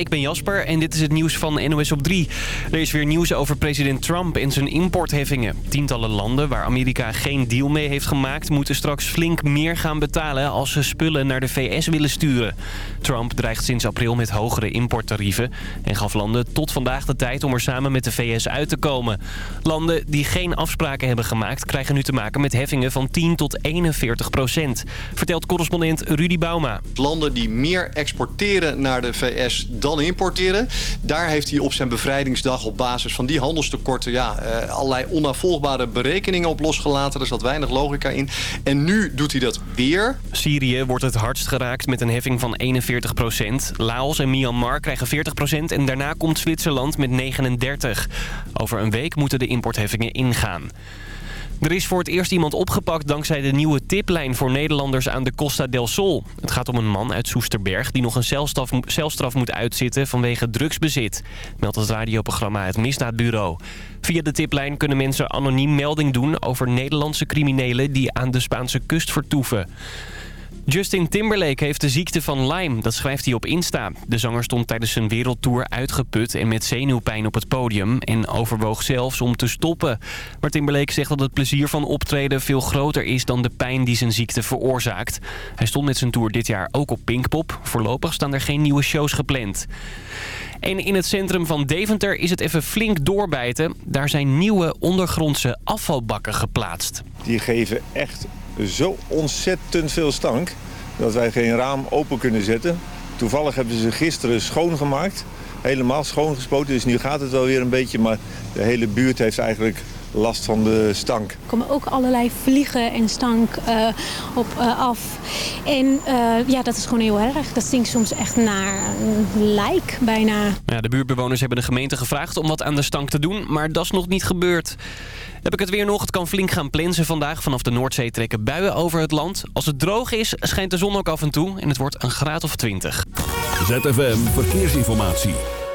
Ik ben Jasper en dit is het nieuws van NOS op 3. Er is weer nieuws over president Trump en zijn importheffingen. Tientallen landen waar Amerika geen deal mee heeft gemaakt... moeten straks flink meer gaan betalen als ze spullen naar de VS willen sturen. Trump dreigt sinds april met hogere importtarieven... en gaf landen tot vandaag de tijd om er samen met de VS uit te komen. Landen die geen afspraken hebben gemaakt... krijgen nu te maken met heffingen van 10 tot 41 procent. Vertelt correspondent Rudy Bauma. Landen die meer exporteren naar de VS dan importeren. Daar heeft hij op zijn bevrijdingsdag op basis van die handelstekorten... Ja, uh, allerlei onafvolgbare berekeningen op losgelaten. Er zat weinig logica in. En nu doet hij dat weer. Syrië wordt het hardst geraakt met een heffing van 41 procent. Laos en Myanmar krijgen 40 procent en daarna komt Zwitserland met 39. Over een week moeten de importheffingen ingaan. Er is voor het eerst iemand opgepakt dankzij de nieuwe tiplijn voor Nederlanders aan de Costa del Sol. Het gaat om een man uit Soesterberg die nog een celstraf, moet uitzitten vanwege drugsbezit. Meldt het radioprogramma Het Misdaadbureau. Via de tiplijn kunnen mensen anoniem melding doen over Nederlandse criminelen die aan de Spaanse kust vertoeven. Justin Timberlake heeft de ziekte van Lyme, dat schrijft hij op Insta. De zanger stond tijdens zijn wereldtour uitgeput en met zenuwpijn op het podium... en overwoog zelfs om te stoppen. Maar Timberlake zegt dat het plezier van optreden veel groter is... dan de pijn die zijn ziekte veroorzaakt. Hij stond met zijn tour dit jaar ook op Pinkpop. Voorlopig staan er geen nieuwe shows gepland. En in het centrum van Deventer is het even flink doorbijten. Daar zijn nieuwe ondergrondse afvalbakken geplaatst. Die geven echt zo ontzettend veel stank dat wij geen raam open kunnen zetten. Toevallig hebben ze gisteren schoongemaakt, helemaal schoongespoten. Dus nu gaat het wel weer een beetje, maar de hele buurt heeft eigenlijk last van de stank. Er komen ook allerlei vliegen en stank uh, op uh, af. En uh, ja, dat is gewoon heel erg. Dat stinkt soms echt naar een lijk bijna. Ja, de buurtbewoners hebben de gemeente gevraagd om wat aan de stank te doen, maar dat is nog niet gebeurd. Heb ik het weer nog. Het kan flink gaan plensen vandaag. Vanaf de Noordzee trekken buien over het land. Als het droog is, schijnt de zon ook af en toe. En het wordt een graad of 20. ZFM Verkeersinformatie.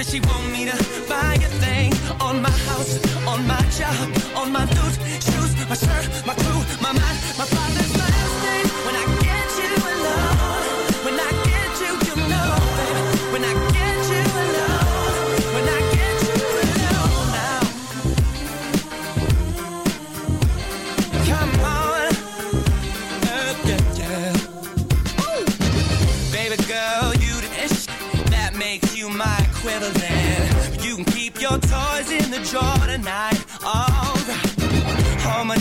Does she want me to buy a thing. On my house, on my job, on my boots, shoes, my shirt, my crew, my mind, my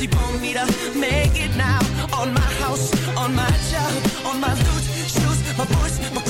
Do you want me to make it now? On my house, on my job, on my loot, shoes, my voice, my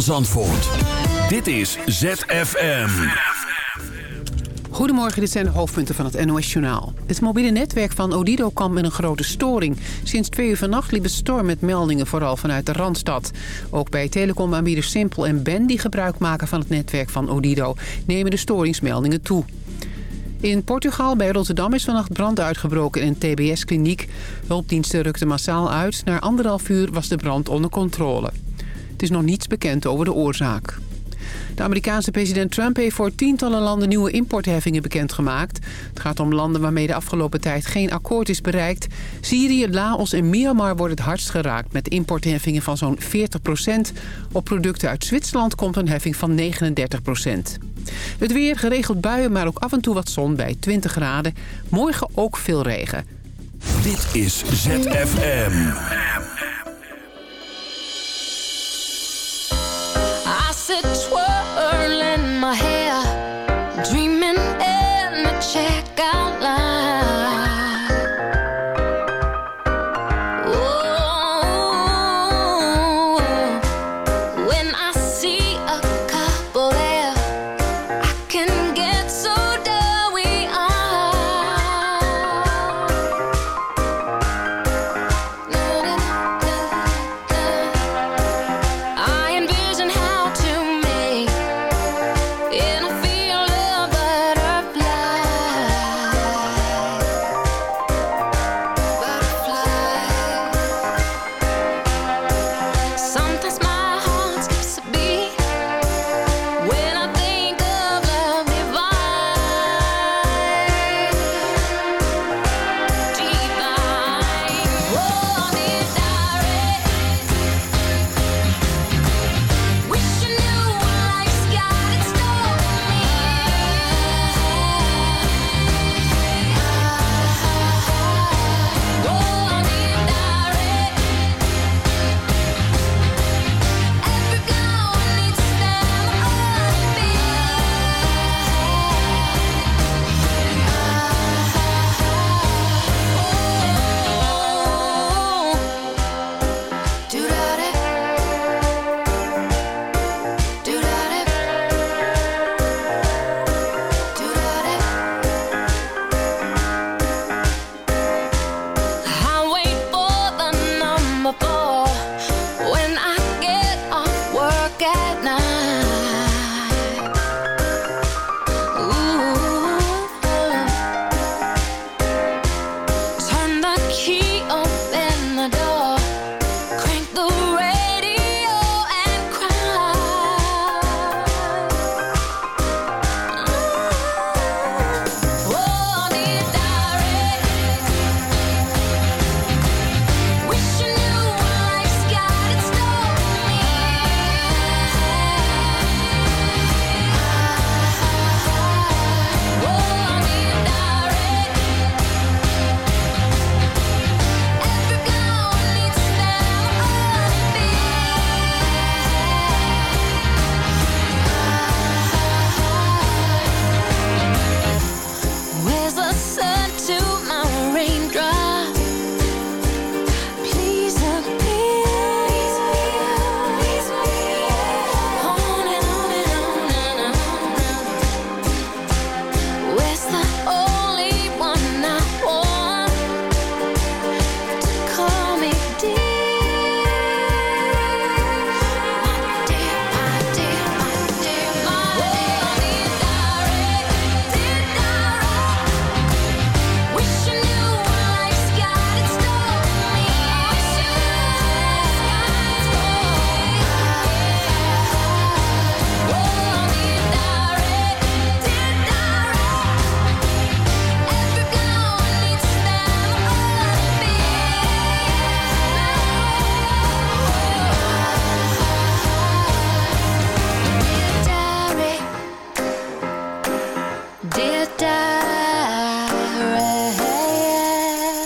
Zandvoort. Dit is ZFM. Goedemorgen, dit zijn de hoofdpunten van het NOS-journaal. Het mobiele netwerk van Odido kwam met een grote storing. Sinds twee uur vannacht liep het storm met meldingen, vooral vanuit de Randstad. Ook bij telecomaanbieders Simpel en Ben, die gebruik maken van het netwerk van Odido... nemen de storingsmeldingen toe. In Portugal bij Rotterdam is vannacht brand uitgebroken in een TBS-kliniek. Hulpdiensten rukten massaal uit. Na anderhalf uur was de brand onder controle. Het is nog niets bekend over de oorzaak. De Amerikaanse president Trump heeft voor tientallen landen nieuwe importheffingen bekendgemaakt. Het gaat om landen waarmee de afgelopen tijd geen akkoord is bereikt. Syrië, Laos en Myanmar worden het hardst geraakt met importheffingen van zo'n 40% Op producten uit Zwitserland komt een heffing van 39% Het weer, geregeld buien, maar ook af en toe wat zon bij 20 graden. Morgen ook veel regen. Dit is ZFM.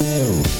Eu.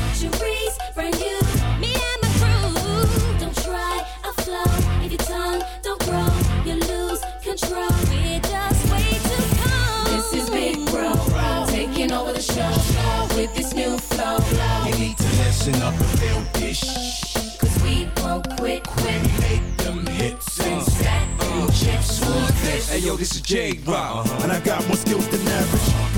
Control. We're just way too cold. This is Big Bro, taking over the show with this new flow. You need to listen up and feel this. Cause we won't quit, quit. Make them hits and stack them uh. chips. Who's this? Hey yo, this is J Rock, and I got more skills than average.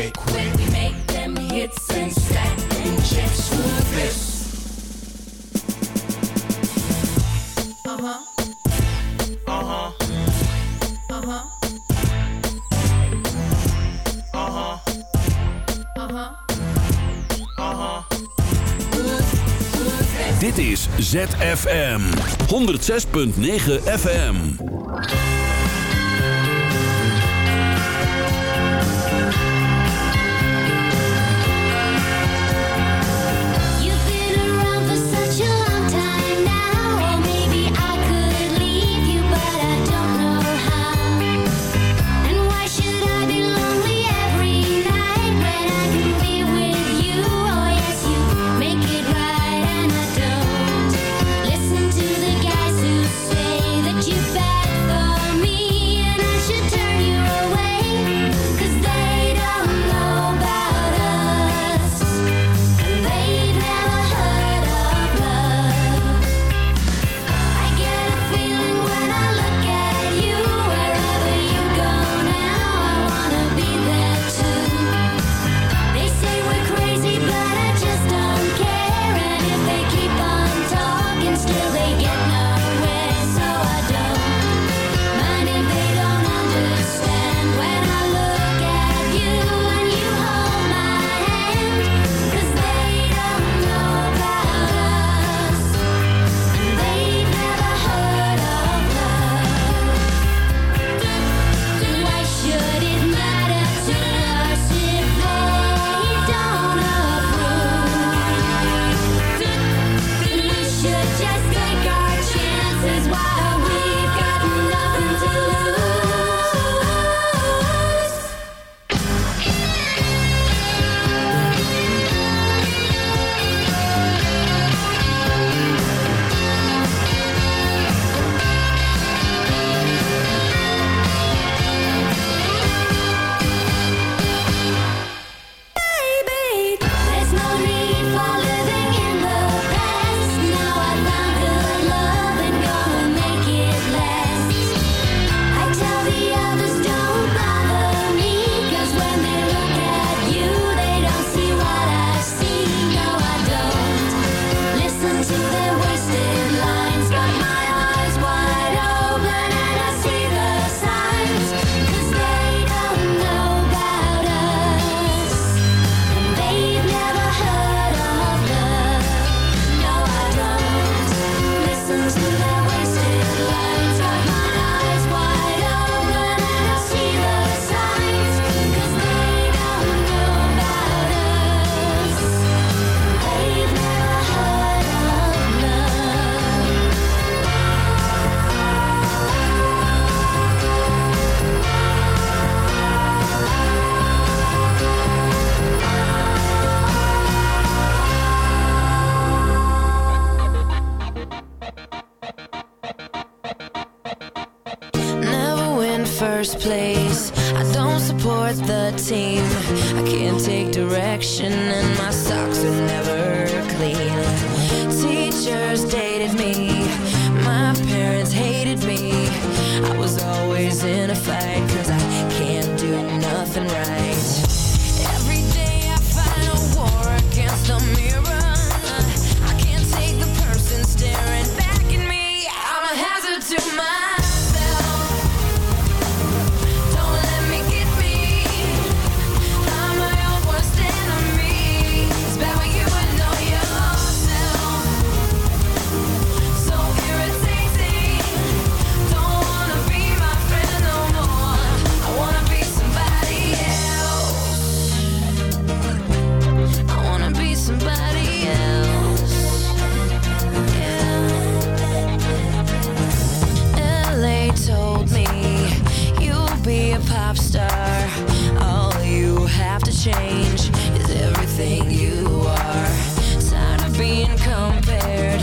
won't quit. When we make them hits and stack them chips. Who's this? Uh-huh. Uh-huh. Uh-huh. Uh-huh. Uh-huh. Uh-huh. Dit is ZFM 106.9 FM. be a pop star. All you have to change is everything you are. Tired of being compared.